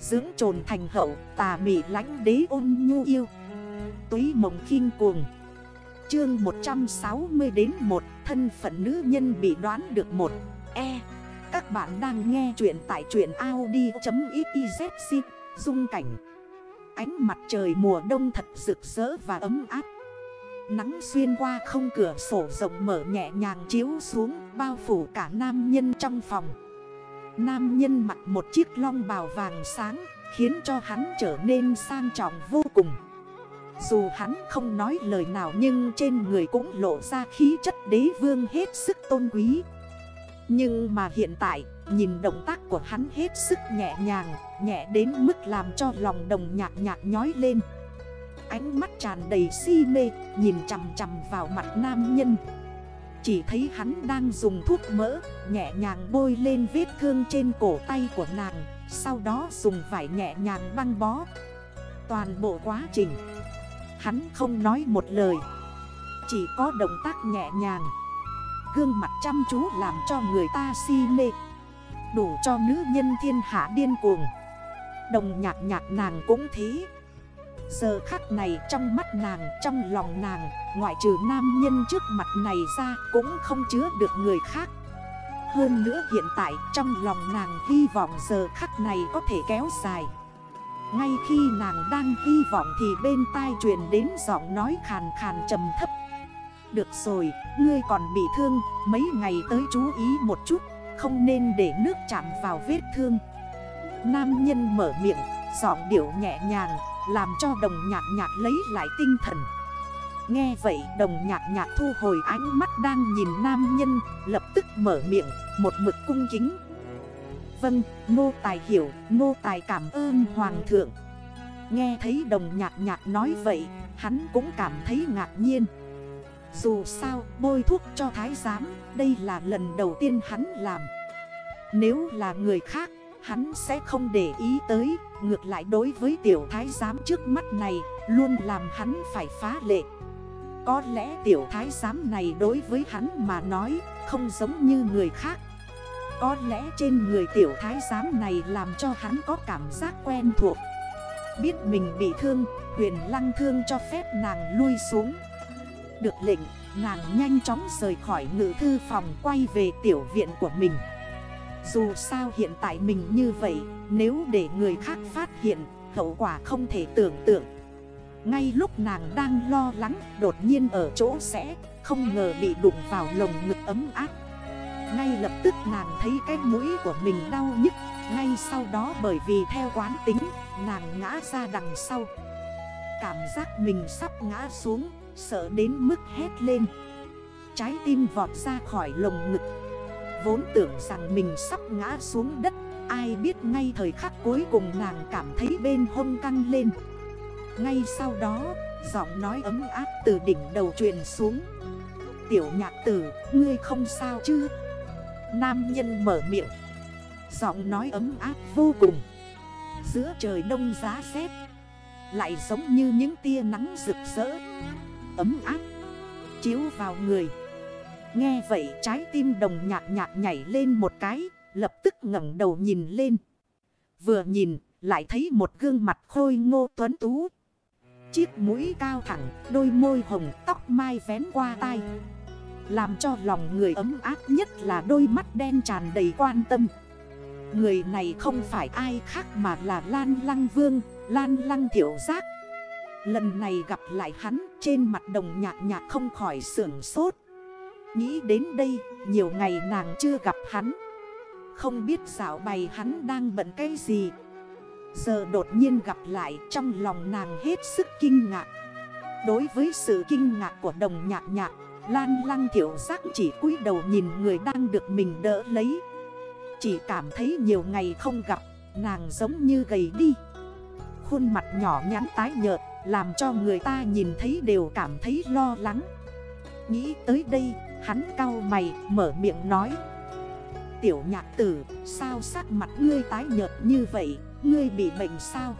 Dưỡng trồn thành hậu, tà mị lánh đế ôn nhu yêu. Túy mộng khinh cuồng. Chương 160 đến 1 Thân phận nữ nhân bị đoán được 1 E. Các bạn đang nghe chuyện tại chuyện Audi.xyz Dung cảnh. Ánh mặt trời mùa đông thật rực rỡ và ấm áp. Nắng xuyên qua không cửa sổ rộng mở nhẹ nhàng chiếu xuống, Bao phủ cả nam nhân trong phòng. Nam nhân mặc một chiếc long bào vàng sáng, Khiến cho hắn trở nên sang trọng vô cùng. Dù hắn không nói lời nào nhưng trên người cũng lộ ra khí chất đế vương hết sức tôn quý. Nhưng mà hiện tại, nhìn động tác của hắn hết sức nhẹ nhàng, Nhẹ đến mức làm cho lòng đồng nhạc nhạc nhói lên. Ánh mắt tràn đầy si mê, Nhìn chằm chằm vào mặt nam nhân. Chỉ thấy hắn đang dùng thuốc mỡ, Nhẹ nhàng bôi lên vết thương trên cổ tay của nàng, Sau đó dùng vải nhẹ nhàng băng bó. Toàn bộ quá trình, Hắn không nói một lời, Chỉ có động tác nhẹ nhàng. Gương mặt chăm chú làm cho người ta si mê, Đủ cho nữ nhân thiên hạ điên cuồng. Đồng nhạc nhạc nàng cũng thế. Giờ khắc này trong mắt nàng, trong lòng nàng Ngoại trừ nam nhân trước mặt này ra cũng không chứa được người khác. Hơn nữa hiện tại trong lòng nàng hy vọng giờ khắc này có thể kéo dài. Ngay khi nàng đang hy vọng thì bên tai truyền đến giọng nói khàn khàn trầm thấp. Được rồi, ngươi còn bị thương, mấy ngày tới chú ý một chút Không nên để nước chạm vào vết thương. Nam nhân mở miệng, giọng điệu nhẹ nhàng làm cho đồng nhạc nhạc lấy lại tinh thần. Nghe vậy đồng nhạc nhạc thu hồi ánh mắt đang nhìn nam nhân Lập tức mở miệng một mực cung kính. Vâng, nô tài hiểu, nô tài cảm ơn hoàng thượng. Nghe thấy đồng nhạc nhạc nói vậy, hắn cũng cảm thấy ngạc nhiên. Dù sao, bôi thuốc cho thái giám, đây là lần đầu tiên hắn làm. Nếu là người khác, hắn sẽ không để ý tới, Ngược lại đối với tiểu thái giám trước mắt này, Luôn làm hắn phải phá lệ. Có lẽ tiểu thái giám này đối với hắn mà nói, Không giống như người khác. Có lẽ trên người tiểu thái giám này làm cho hắn có cảm giác quen thuộc. Biết mình bị thương, Huyền lăng thương cho phép nàng lui xuống. Được lệnh, nàng nhanh chóng rời khỏi ngữ thư phòng quay về tiểu viện của mình dù sao hiện tại mình như vậy, Nếu để người khác phát hiện, Hậu quả không thể tưởng tượng. Ngay lúc nàng đang lo lắng, Đột nhiên ở chỗ sẽ, Không ngờ bị đụng vào lồng ngực ấm áp. Ngay lập tức nàng thấy cái mũi của mình đau nhức, Ngay sau đó bởi vì theo quán tính, Nàng ngã ra đằng sau. Cảm giác mình sắp ngã xuống, Sợ đến mức hét lên. Trái tim vọt ra khỏi lồng ngực. Vốn tưởng rằng mình sắp ngã xuống đất. Ai biết ngay thời khắc cuối cùng nàng cảm thấy bên hông căng lên. Ngay sau đó, giọng nói ấm áp từ đỉnh đầu truyền xuống. Tiểu nhạc tử, ngươi không sao chứ? Nam nhân mở miệng. Giọng nói ấm áp vô cùng. Giữa trời đông giá rét, Lại giống như những tia nắng rực rỡ. Ấm áp Chiếu vào người. Nghe vậy trái tim đồng nhạc nhạc nhảy lên một cái, lập tức ngẩng đầu nhìn lên. Vừa nhìn, lại thấy một gương mặt khôi ngô tuấn tú. Chiếc mũi cao thẳng, đôi môi hồng tóc mai vén qua tai. Làm cho lòng người ấm áp nhất là đôi mắt đen tràn đầy quan tâm. Người này không phải ai khác mà là Lan Lăng Vương, Lan Lăng Thiểu Giác. Lần này gặp lại hắn trên mặt đồng nhạc nhạc không khỏi sưởng sốt. Nghĩ đến đây, nhiều ngày nàng chưa gặp hắn. Không biết dạo bày hắn đang bận cái gì. Giờ đột nhiên gặp lại trong lòng nàng hết sức kinh ngạc. Đối với sự kinh ngạc của đồng nhạc nhạc, Lan lăng thiểu giác chỉ cúi đầu nhìn người đang được mình đỡ lấy. Chỉ cảm thấy nhiều ngày không gặp, Nàng giống như gầy đi. Khuôn mặt nhỏ nhắn tái nhợt, Làm cho người ta nhìn thấy đều cảm thấy lo lắng. Nghĩ tới đây Hắn cao mày, mở miệng nói. Tiểu nhạc tử, sao sắc mặt ngươi tái nhợt như vậy? Ngươi bị bệnh sao?